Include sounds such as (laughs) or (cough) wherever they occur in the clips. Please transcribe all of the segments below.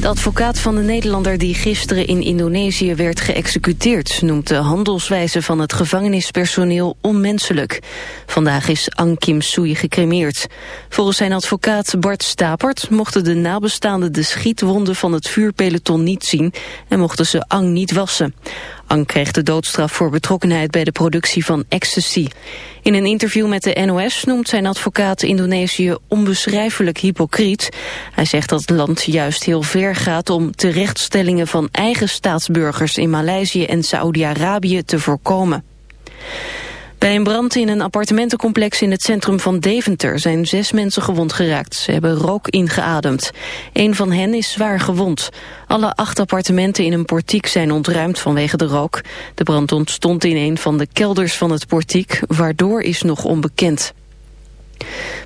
De advocaat van de Nederlander die gisteren in Indonesië werd geëxecuteerd... noemt de handelswijze van het gevangenispersoneel onmenselijk. Vandaag is Ang Kim Sui gecremeerd. Volgens zijn advocaat Bart Stapert mochten de nabestaanden de schietwonden van het vuurpeloton niet zien... en mochten ze Ang niet wassen. Ang kreeg de doodstraf voor betrokkenheid bij de productie van ecstasy. In een interview met de NOS noemt zijn advocaat Indonesië onbeschrijfelijk hypocriet. Hij zegt dat het land juist heel ver gaat om terechtstellingen van eigen staatsburgers in Maleisië en Saoedi-Arabië te voorkomen. Bij een brand in een appartementencomplex in het centrum van Deventer zijn zes mensen gewond geraakt. Ze hebben rook ingeademd. Een van hen is zwaar gewond. Alle acht appartementen in een portiek zijn ontruimd vanwege de rook. De brand ontstond in een van de kelders van het portiek, waardoor is nog onbekend.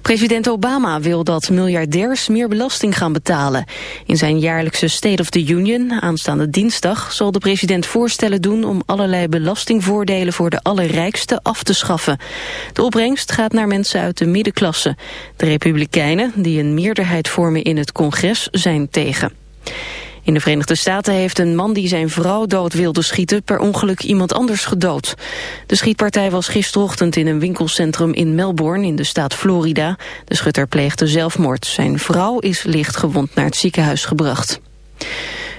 President Obama wil dat miljardairs meer belasting gaan betalen. In zijn jaarlijkse State of the Union, aanstaande dinsdag... zal de president voorstellen doen om allerlei belastingvoordelen... voor de allerrijkste af te schaffen. De opbrengst gaat naar mensen uit de middenklasse. De Republikeinen, die een meerderheid vormen in het congres, zijn tegen. In de Verenigde Staten heeft een man die zijn vrouw dood wilde schieten per ongeluk iemand anders gedood. De schietpartij was gisterochtend in een winkelcentrum in Melbourne in de staat Florida. De schutter pleegde zelfmoord. Zijn vrouw is licht gewond naar het ziekenhuis gebracht.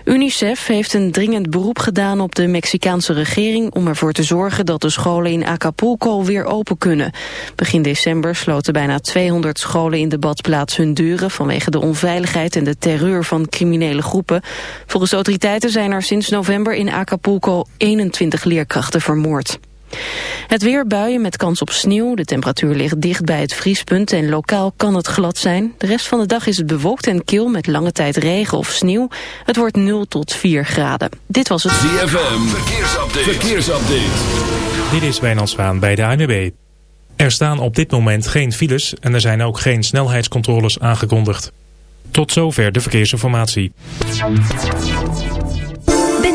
UNICEF heeft een dringend beroep gedaan op de Mexicaanse regering om ervoor te zorgen dat de scholen in Acapulco weer open kunnen. Begin december sloten bijna 200 scholen in de badplaats hun deuren vanwege de onveiligheid en de terreur van criminele groepen. Volgens autoriteiten zijn er sinds november in Acapulco 21 leerkrachten vermoord. Het weer buien met kans op sneeuw. De temperatuur ligt dicht bij het vriespunt en lokaal kan het glad zijn. De rest van de dag is het bewolkt en kil met lange tijd regen of sneeuw. Het wordt 0 tot 4 graden. Dit was het ZFM. Verkeersupdate. Verkeersupdate. Dit is Wijnand Zwaan bij de ANWB. Er staan op dit moment geen files en er zijn ook geen snelheidscontroles aangekondigd. Tot zover de verkeersinformatie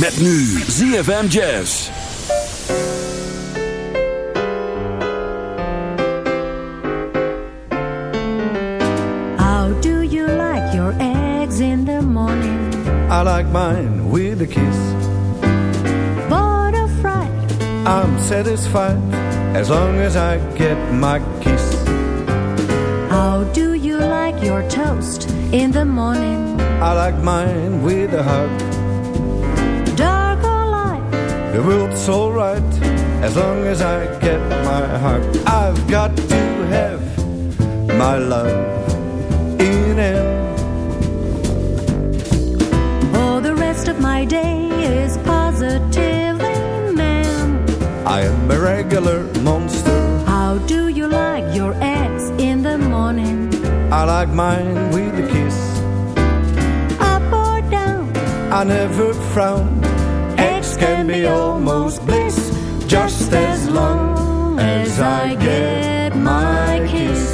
Met nu ZFM Jazz. How do you like your eggs in the morning? I like mine with a kiss. Bored or fried? I'm satisfied as long as I get my kiss. How do you like your toast in the morning? I like mine with a hug. The world's alright as long as I get my heart. I've got to have my love in him. All the rest of of my day is positively man. I am a regular monster. How do you like your eggs in the morning? I like mine with a kiss. Up or down? I never frown. Can be almost bliss, just as long as I get my kiss.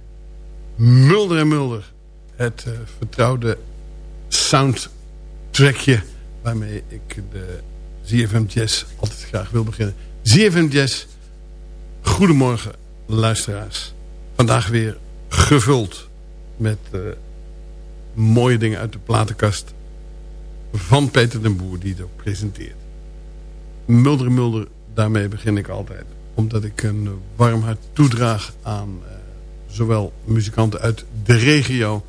Mulder en Mulder. Het eh, vertrouwde soundtrackje waarmee ik de ZFM Jazz altijd graag wil beginnen. ZFM Jazz, goedemorgen luisteraars. Vandaag weer gevuld met eh, mooie dingen uit de platenkast van Peter den Boer die het ook presenteert. Mulder en Mulder, daarmee begin ik altijd omdat ik een warm hart toedraag aan eh, zowel muzikanten uit de regio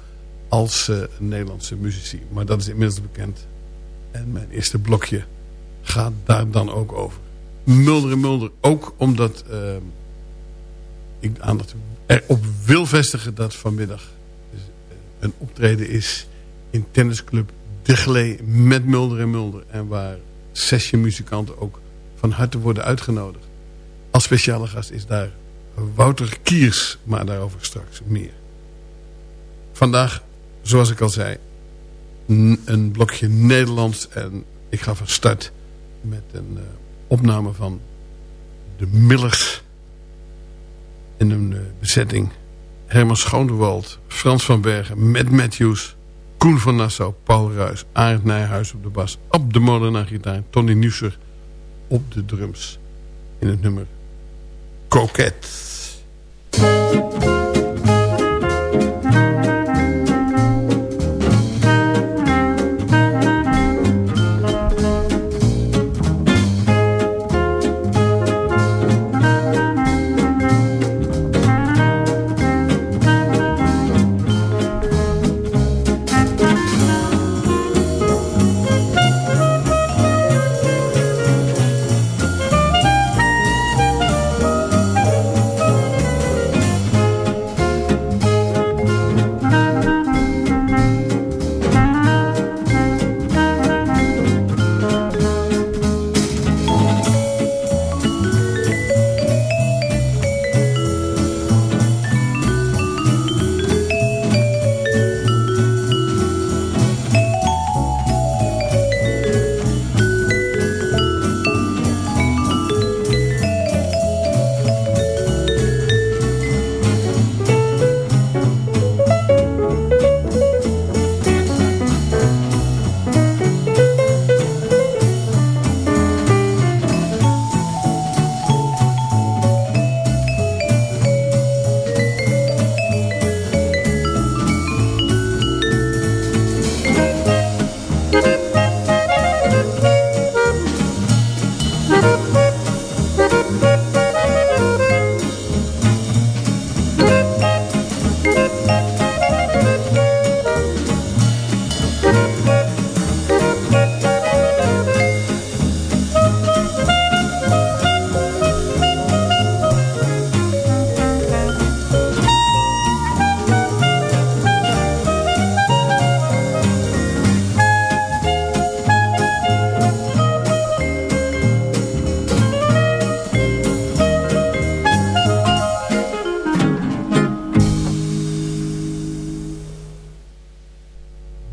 als eh, Nederlandse muzici. Maar dat is inmiddels bekend. En mijn eerste blokje gaat daar dan ook over. Mulder en Mulder ook omdat eh, ik aandacht erop wil vestigen dat vanmiddag een optreden is in tennisclub De Glee met Mulder en Mulder. En waar sessionmuzikanten ook van harte worden uitgenodigd. Als speciale gast is daar Wouter Kiers, maar daarover straks meer. Vandaag, zoals ik al zei, een blokje Nederlands. En ik ga van start met een uh, opname van de Millers. In een uh, bezetting Herman Schoonderwald, Frans van Bergen, Matt Matthews... Koen van Nassau, Paul Ruijs, Arend Nijhuis op de bas... Ab de Molenaar gitaar, Tony Nusser op de drums... in het nummer Coquette. Thank you.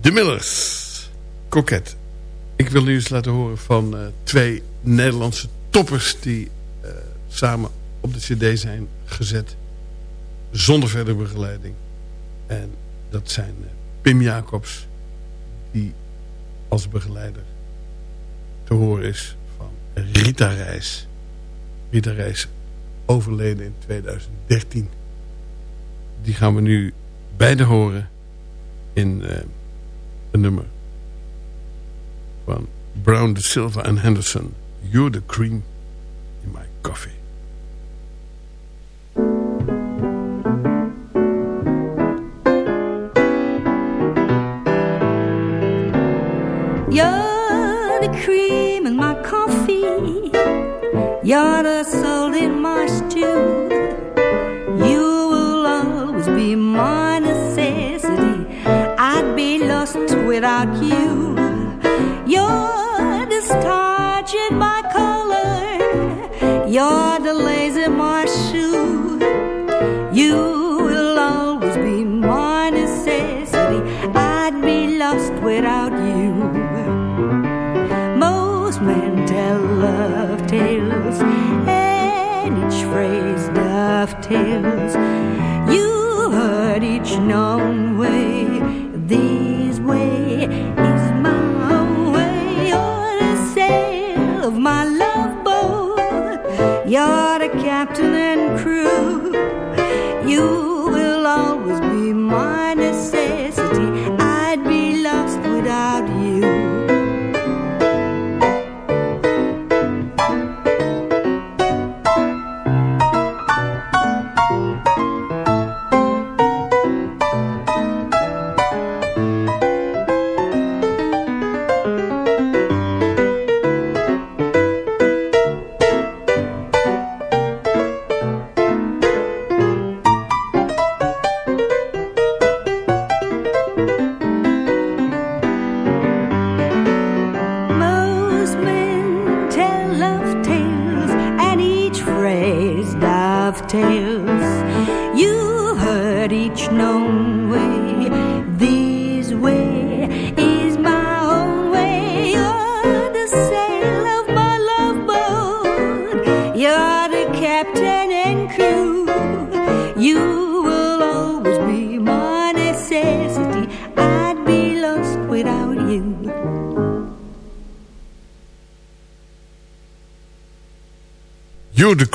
De Millers. Coquette. Ik wil nu eens laten horen van uh, twee Nederlandse toppers... die uh, samen op de cd zijn gezet. Zonder verdere begeleiding. En dat zijn uh, Pim Jacobs... die als begeleider te horen is van Rita Reis. Rita Reis overleden in 2013. Die gaan we nu beide horen in een nummer van Brown, De Silva en Henderson. You're the cream in my coffee. You're the cream in my coffee. You're the salt You You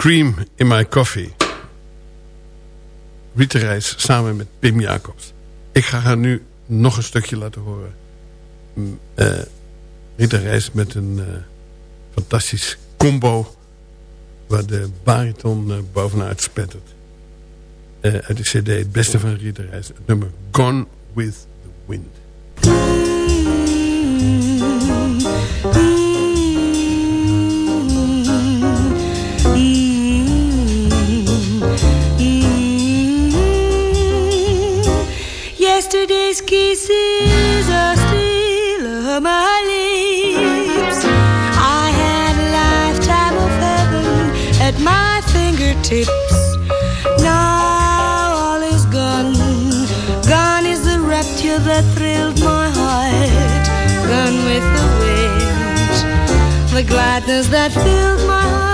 cream in my coffee. Rita Reis samen met Pim Jacobs. Ik ga haar nu nog een stukje laten horen. Eh, Rita Reis met een eh, fantastisch combo... waar de bariton eh, bovenuit spettert. Eh, uit de cd Het Beste van Rita Reis. Het nummer Gone with the Wind. Yesterday's kisses are still on my lips. I had a lifetime of heaven at my fingertips. Now all is gone. Gone is the rapture that thrilled my heart. Gone with the wind. The gladness that filled my heart.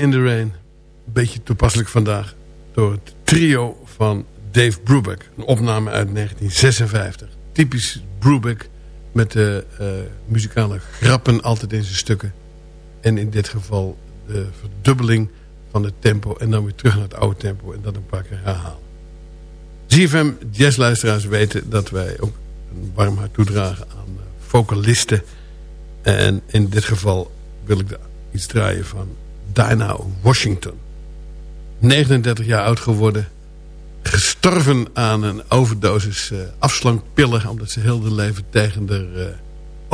In the Rain. Beetje toepasselijk vandaag. Door het trio van Dave Brubeck. Een opname uit 1956. Typisch Brubeck. Met de eh, muzikale grappen altijd in zijn stukken. En in dit geval de verdubbeling van het tempo. En dan weer terug naar het oude tempo. En dat een paar keer herhalen. ZFM jazzluisteraars weten dat wij ook een warm hart toedragen aan eh, vocalisten. En in dit geval wil ik iets draaien van Dinah Washington. 39 jaar oud geworden. Gestorven aan een overdosis uh, afslankpillen. Omdat ze heel de leven tegen de uh,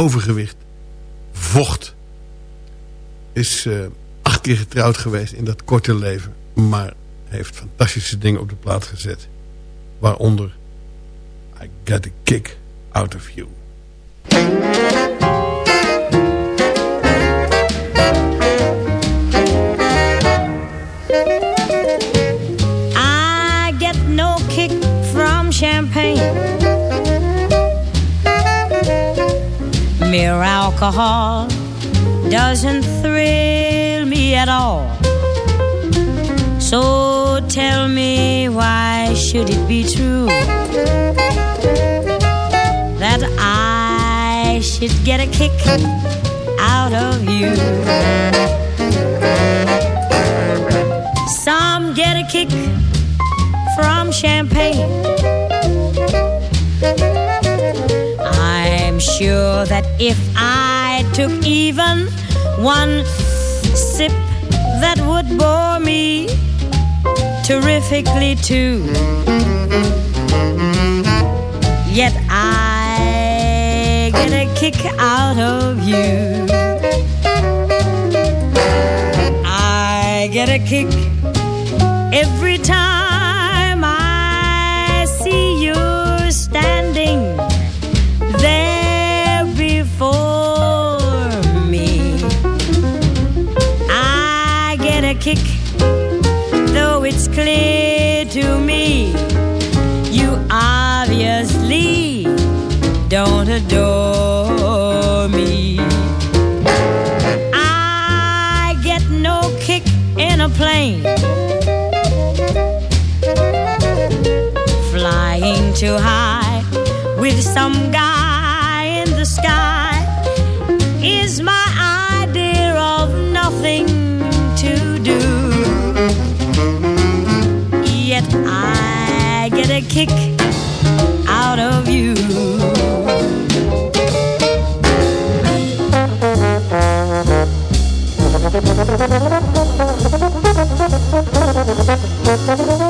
overgewicht vocht. Is uh, acht keer getrouwd geweest in dat korte leven. Maar heeft fantastische dingen op de plaat gezet. Waaronder I Get a Kick Out of You. Champagne. Mere alcohol doesn't thrill me at all. So tell me why should it be true that I should get a kick out of you? Some get a kick from champagne. I that if I took even one sip, that would bore me terrifically too. Yet I get a kick out of you. I get a kick every clear to me you obviously don't adore me. I get no kick in a plane. Flying too high with some guy in the sky is my idea of nothing to do. I get a kick out of you. (laughs)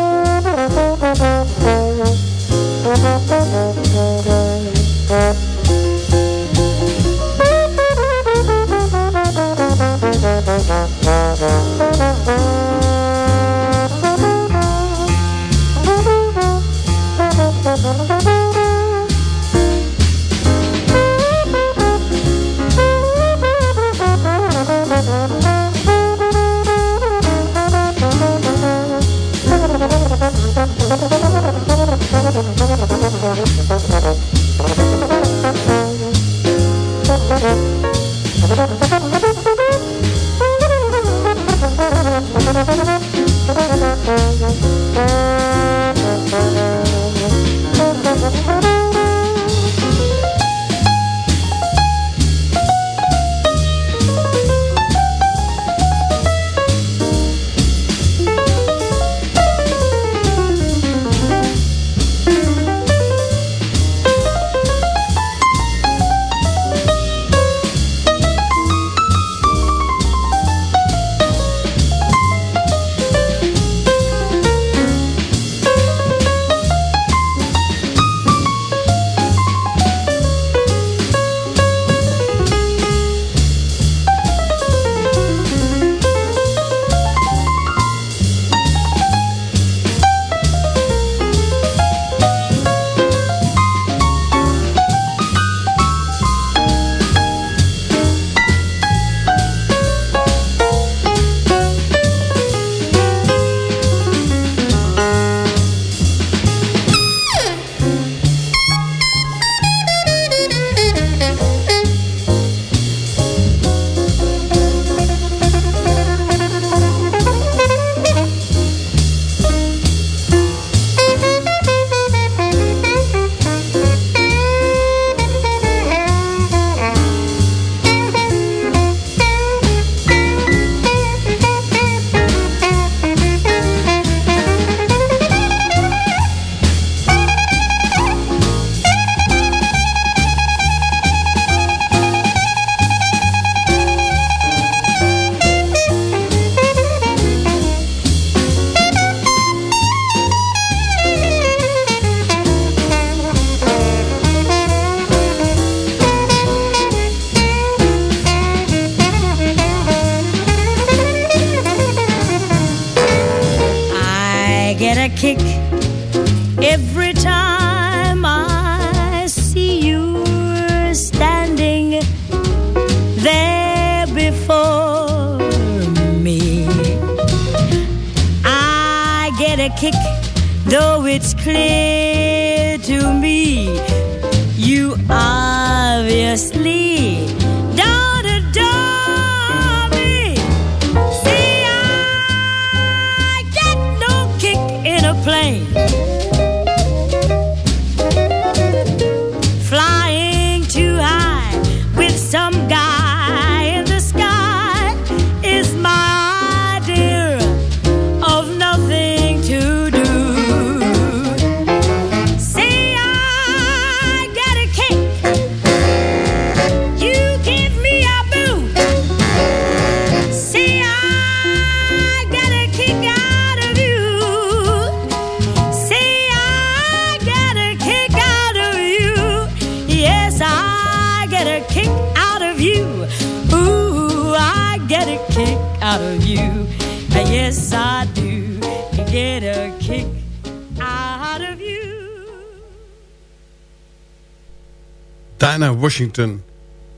Dinah Washington,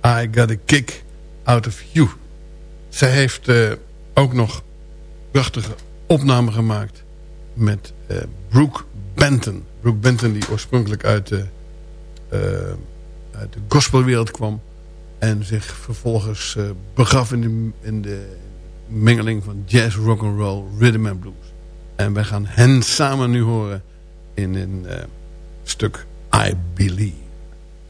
I got a kick out of you. Zij heeft uh, ook nog prachtige opnamen gemaakt met uh, Brooke Benton. Brooke Benton die oorspronkelijk uit de, uit de gospelwereld kwam. En zich vervolgens begaf in de, in de mengeling van jazz, rock and roll, rhythm and blues. En wij gaan hen samen nu horen in een stuk I Believe.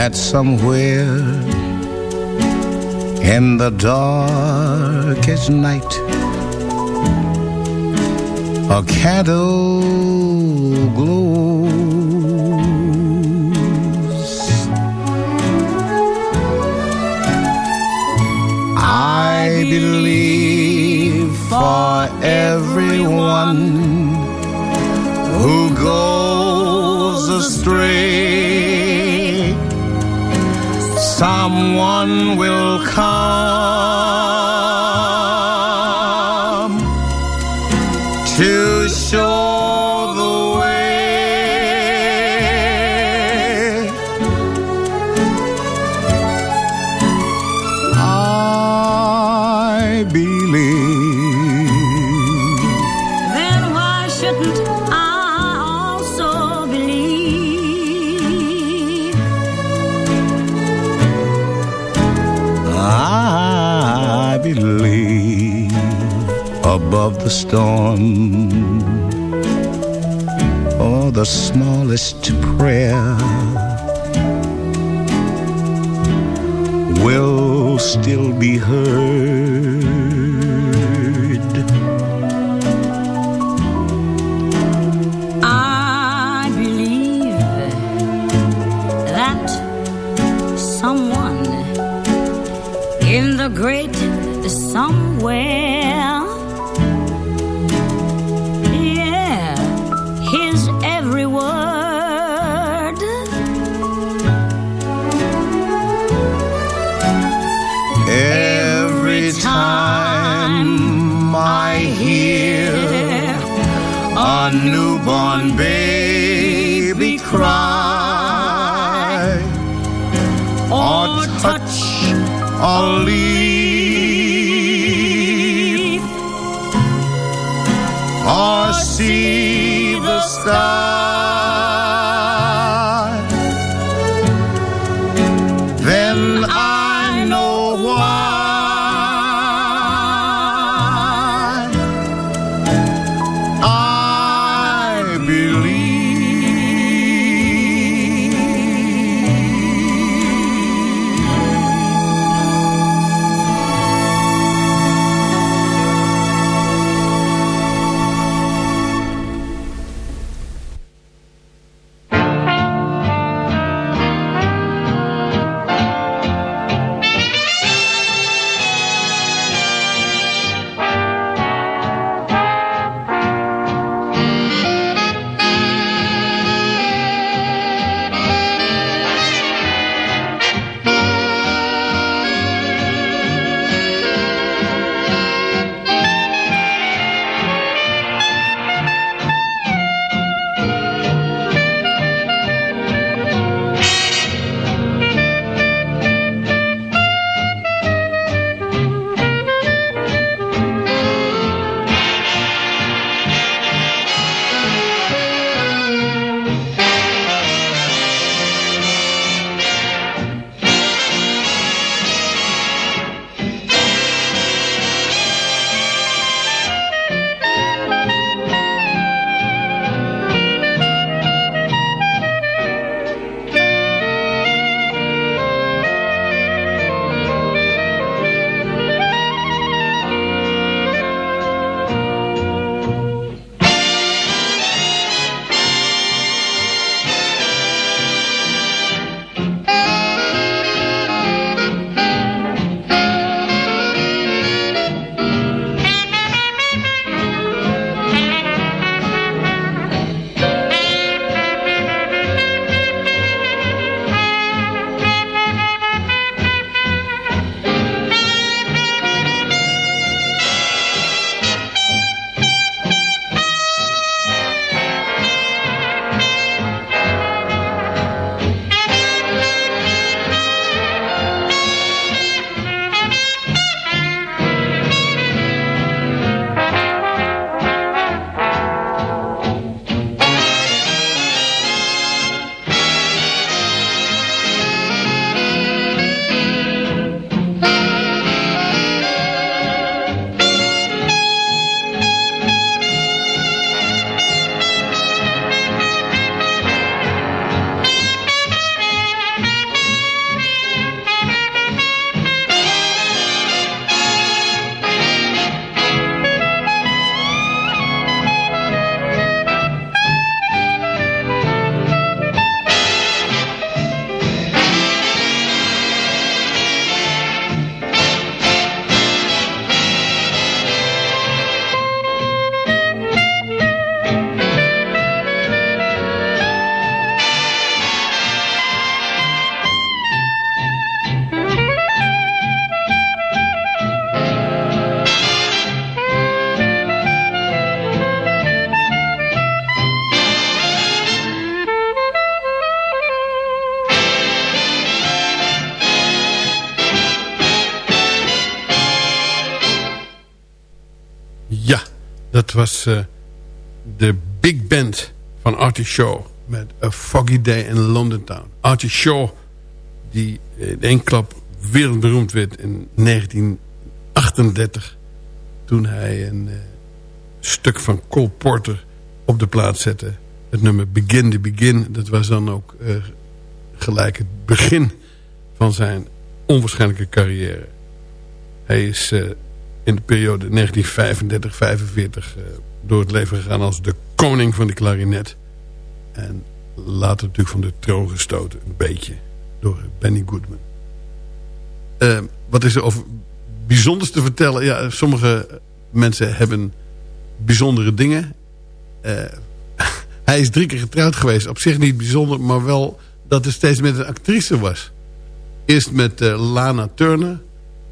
that somewhere in the darkest night a candle glows. I believe for everyone who goes astray, someone will come the storm or the smallest prayer will still be heard. A newborn baby cry. Or touch a leaf or see the sky was eh, de big band van Artie Shaw. Met A Foggy Day in London Town. Artie Shaw, die in één klap wereldberoemd werd in 1938. Toen hij een uh, stuk van Cole Porter op de plaats zette. Het nummer Begin the Begin. Dat was dan ook gelijk het begin van zijn onwaarschijnlijke carrière. Hij is in de periode 1935-45 uh, door het leven gegaan als de koning van de klarinet. En later natuurlijk van de troon gestoten, een beetje, door Benny Goodman. Uh, wat is er over bijzonders te vertellen? Ja, sommige mensen hebben bijzondere dingen. Uh, (laughs) hij is drie keer getrouwd geweest. Op zich niet bijzonder, maar wel dat het steeds met een actrice was. Eerst met Lana Turner.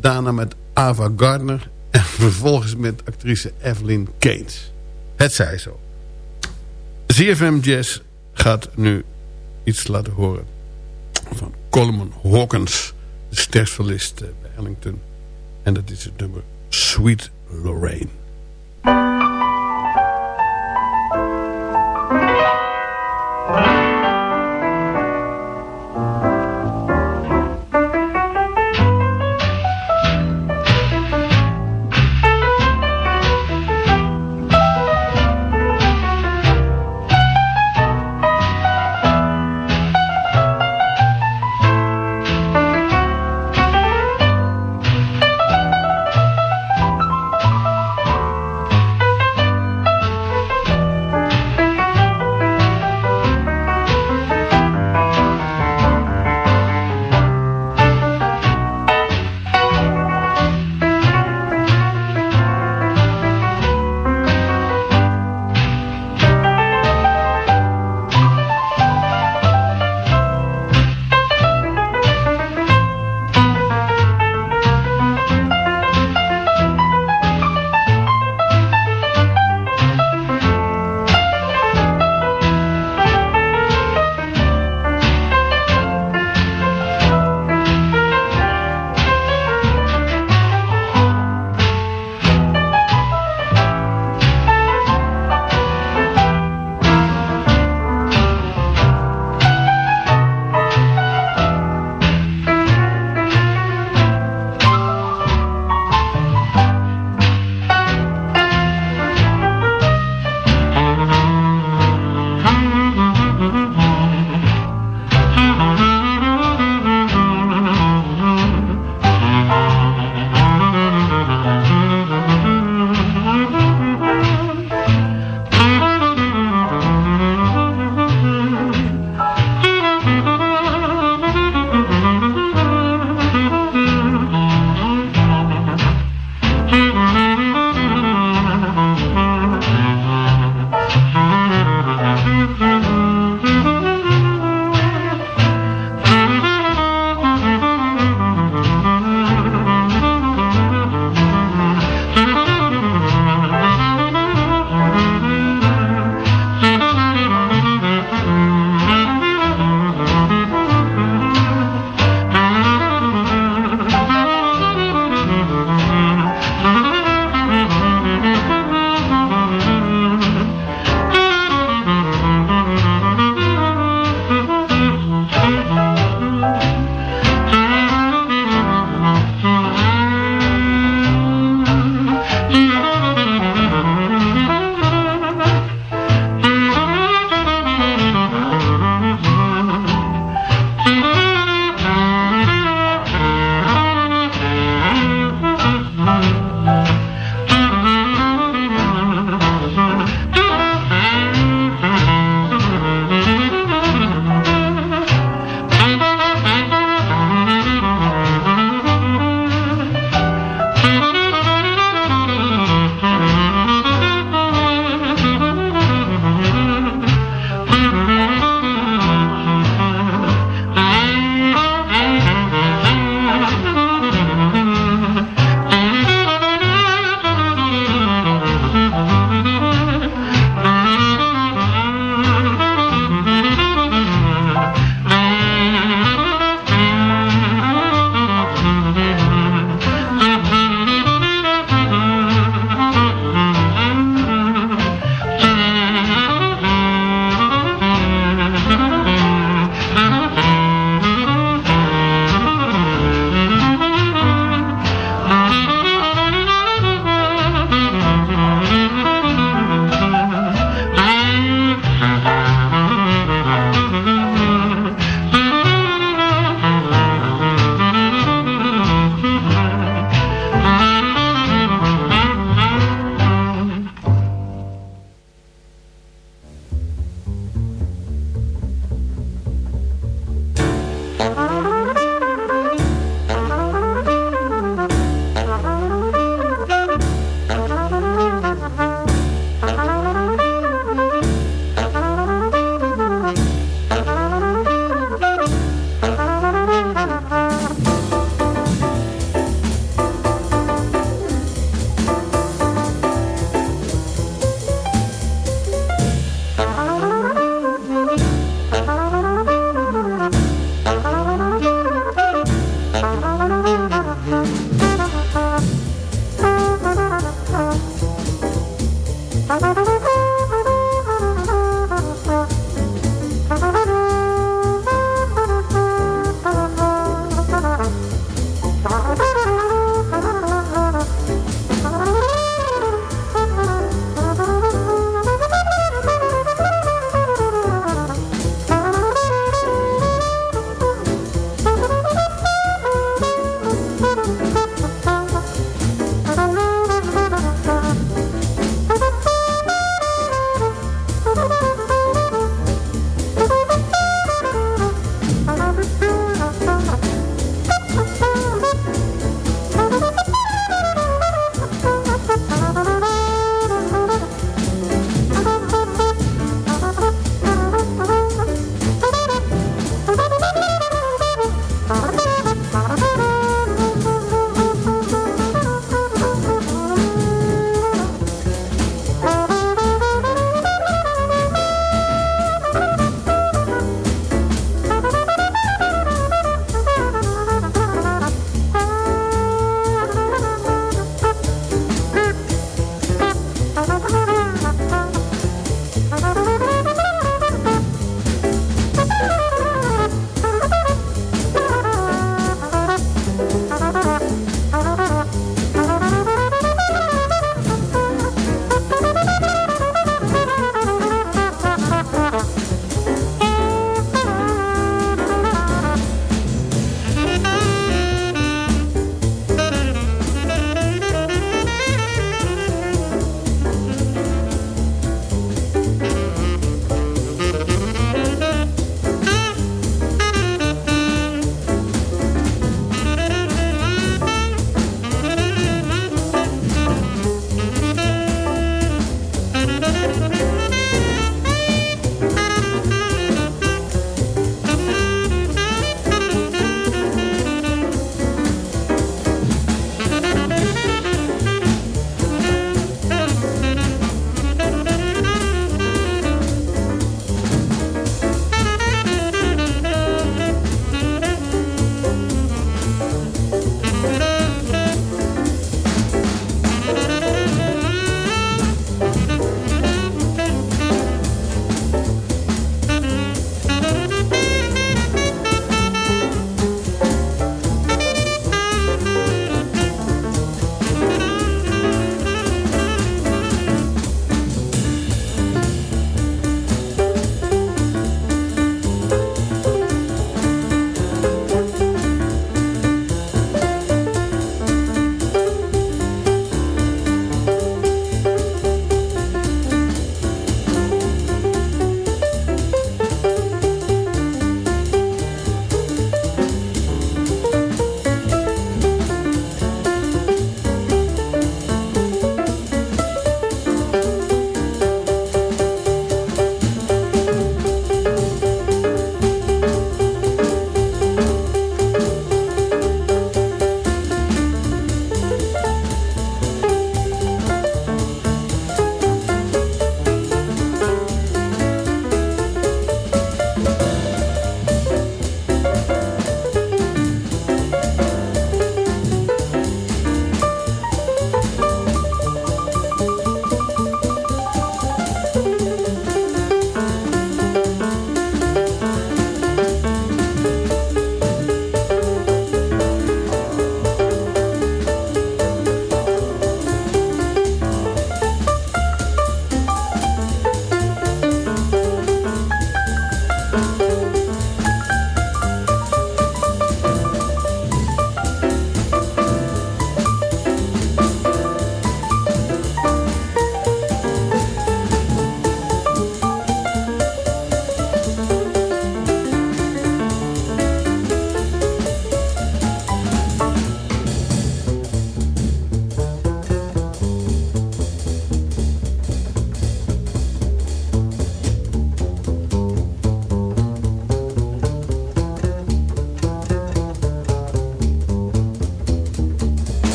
Daarna met Ava Gardner. En vervolgens met actrice Evelyn Keynes. Het zij zo. ZFM Jazz gaat nu iets laten horen. Van Coleman Hawkins. De stersolist bij Ellington. En dat is het nummer Sweet Lorraine.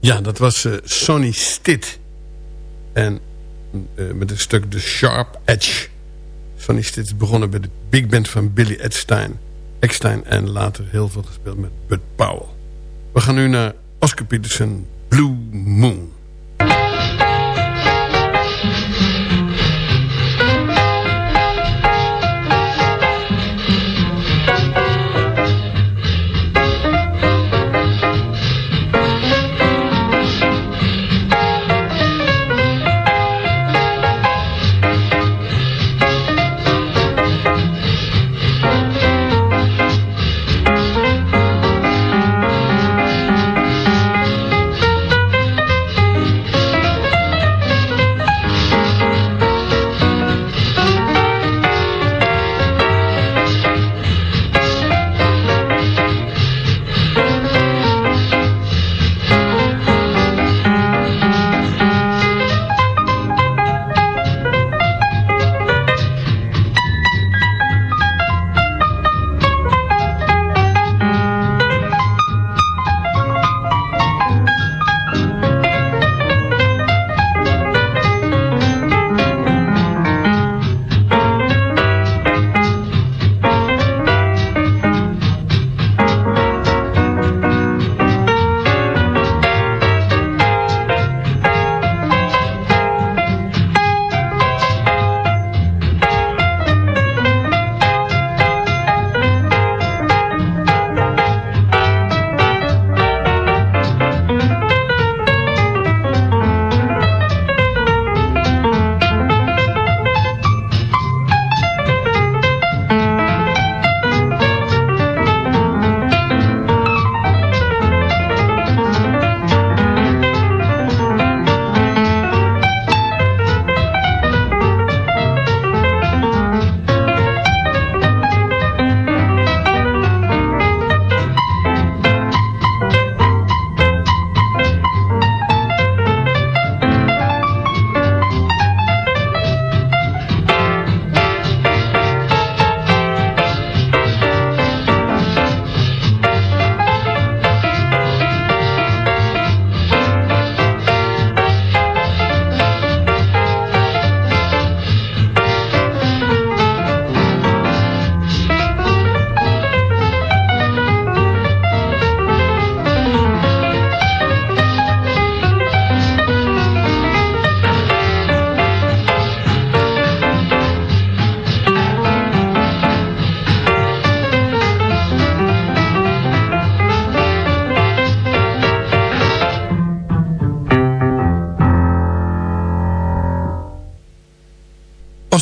Ja, dat was eh, Sonny Stitt. En eh, met het stuk The Sharp Edge. Sonny Stitt is begonnen bij de big band van Billy Eckstein. Eckstein en later heel veel gespeeld met Bud Powell. We gaan nu naar Oscar Peterson, Blue Moon.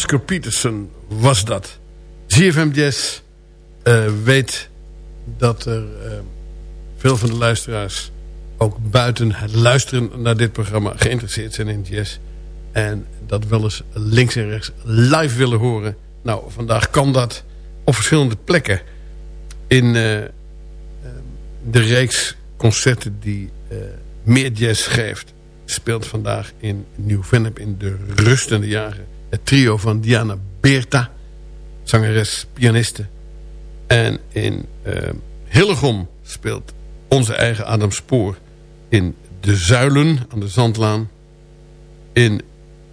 Oscar Peterson was dat. ZFM Jazz uh, weet dat er uh, veel van de luisteraars... ook buiten het luisteren naar dit programma geïnteresseerd zijn in jazz. En dat wel eens links en rechts live willen horen. Nou, vandaag kan dat op verschillende plekken. In uh, de reeks concerten die meer jazz geeft... speelt vandaag in Nieuw-Vennep in de rustende jaren het trio van Diana Beerta, zangeres, pianiste. En in uh, Hillegom speelt onze eigen Adam Spoor in De Zuilen aan de Zandlaan. In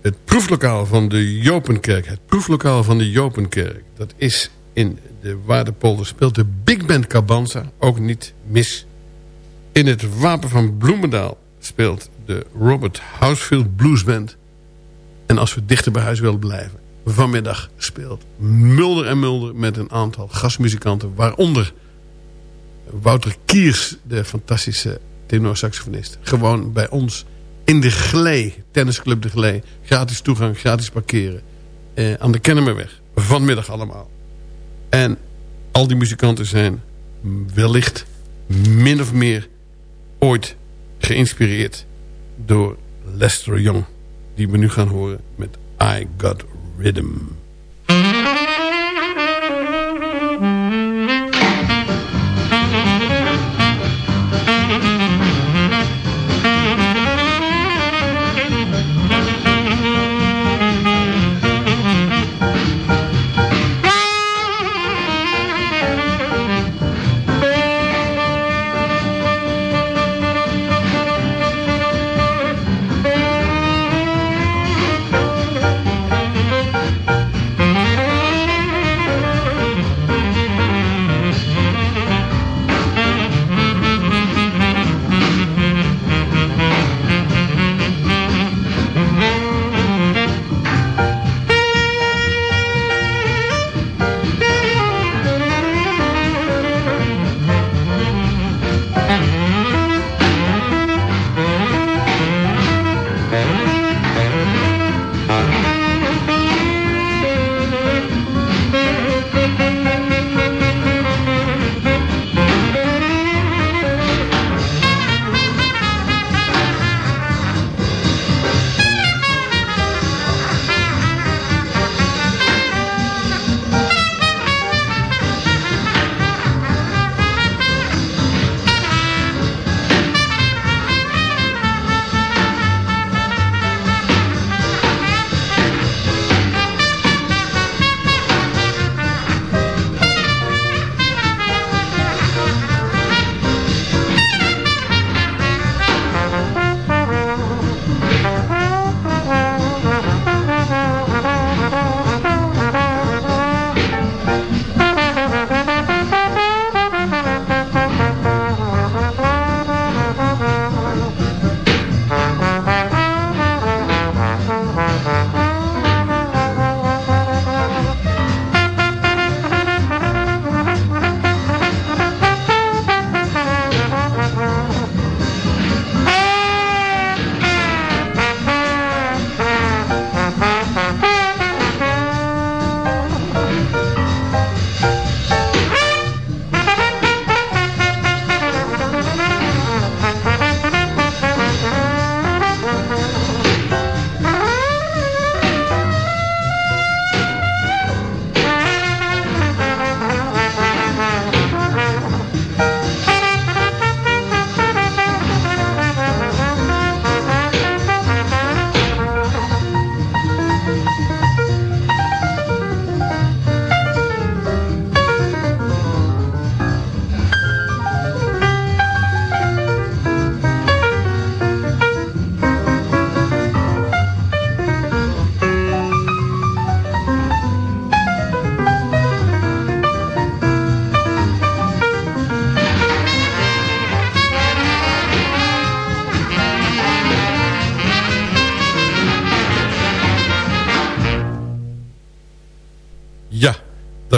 het proeflokaal van de Jopenkerk. Het proeflokaal van de Jopenkerk. Dat is in de Waardepolder speelt de Big Band Cabanza. Ook niet mis. In het Wapen van Bloemendaal speelt de Robert Housefield Blues Band. En als we dichter bij huis willen blijven. Vanmiddag speelt Mulder en Mulder met een aantal gastmuzikanten. Waaronder Wouter Kiers, de fantastische tenorsaxofonist. Gewoon bij ons in de Glee, tennisclub de Glee. Gratis toegang, gratis parkeren. Eh, aan de Kennemerweg. Vanmiddag allemaal. En al die muzikanten zijn wellicht min of meer ooit geïnspireerd door Lester Young die we nu gaan horen met I Got Rhythm.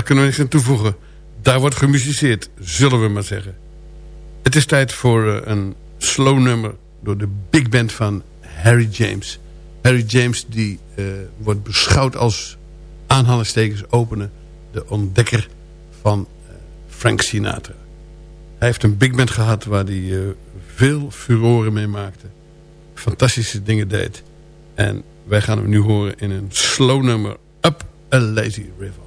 Kunnen we niks aan toevoegen. Daar wordt gemusiceerd, zullen we maar zeggen. Het is tijd voor eh, een slow nummer door de big band van Harry James. Harry James die uh, wordt beschouwd als aanhalingstekens openen... de ontdekker van uh, Frank Sinatra. Hij heeft een big band gehad waar hij veel furoren mee maakte. Fantastische dingen deed. En wij gaan hem nu horen in een slow nummer... Up a Lazy River.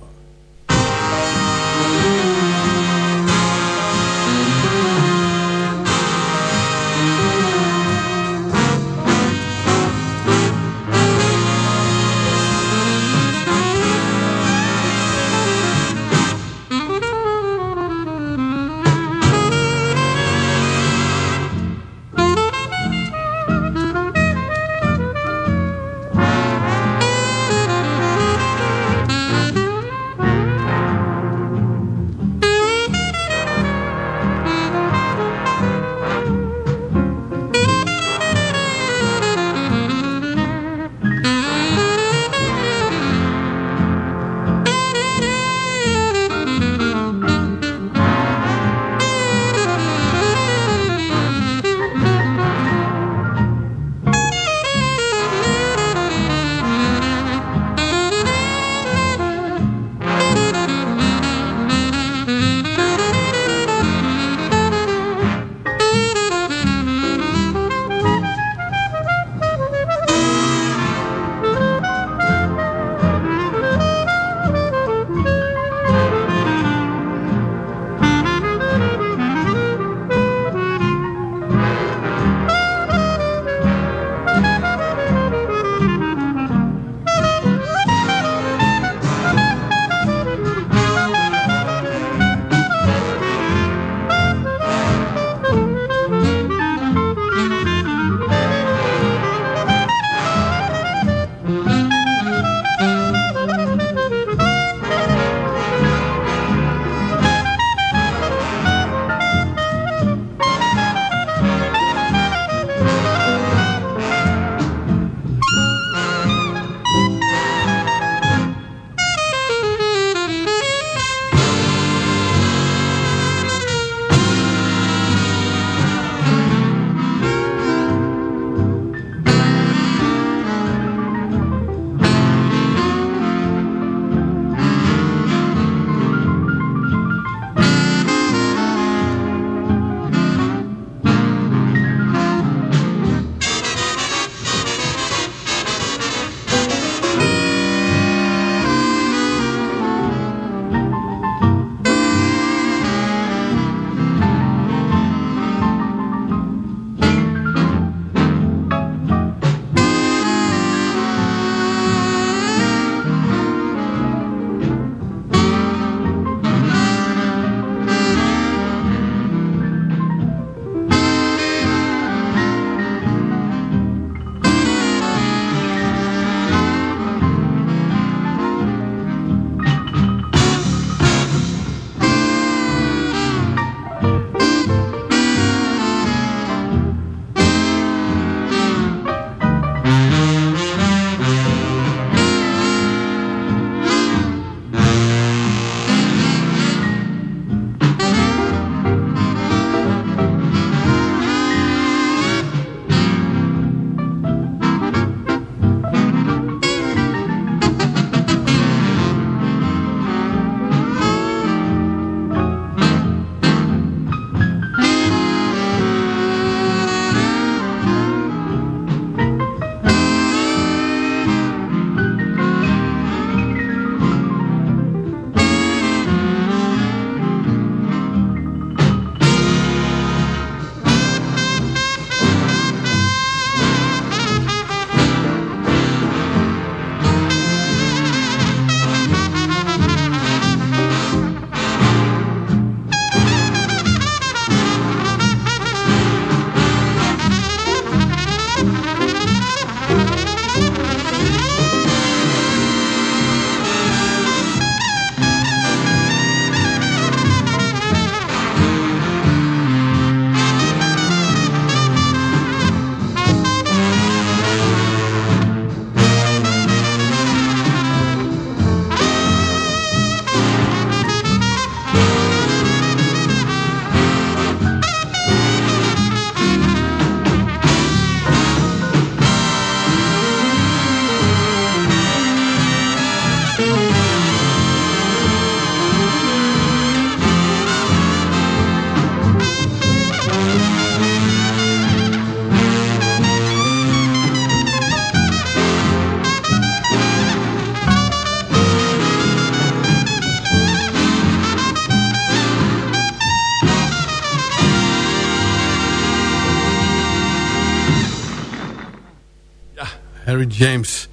James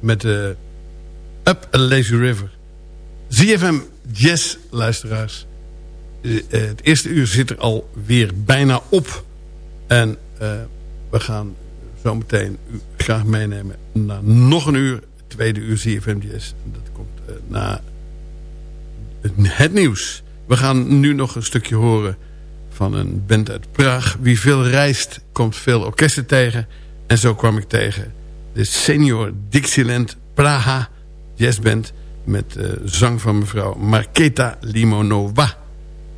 met de Up a Lazy River. ZFM Jazz, luisteraars. Eh, eh, het eerste uur zit er alweer bijna op. En eh, we gaan zometeen u graag meenemen naar nog een uur. Tweede uur ZFM Jazz. Dat komt na het nieuws. We gaan nu nog een stukje horen van een band uit Praag. Wie veel reist, komt veel orkesten tegen. En zo kwam ik tegen de Senior Dixieland Praha Jazzband... met uh, zang van mevrouw Marketa Limonova.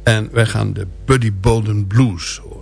En wij gaan de Buddy Bolden Blues horen.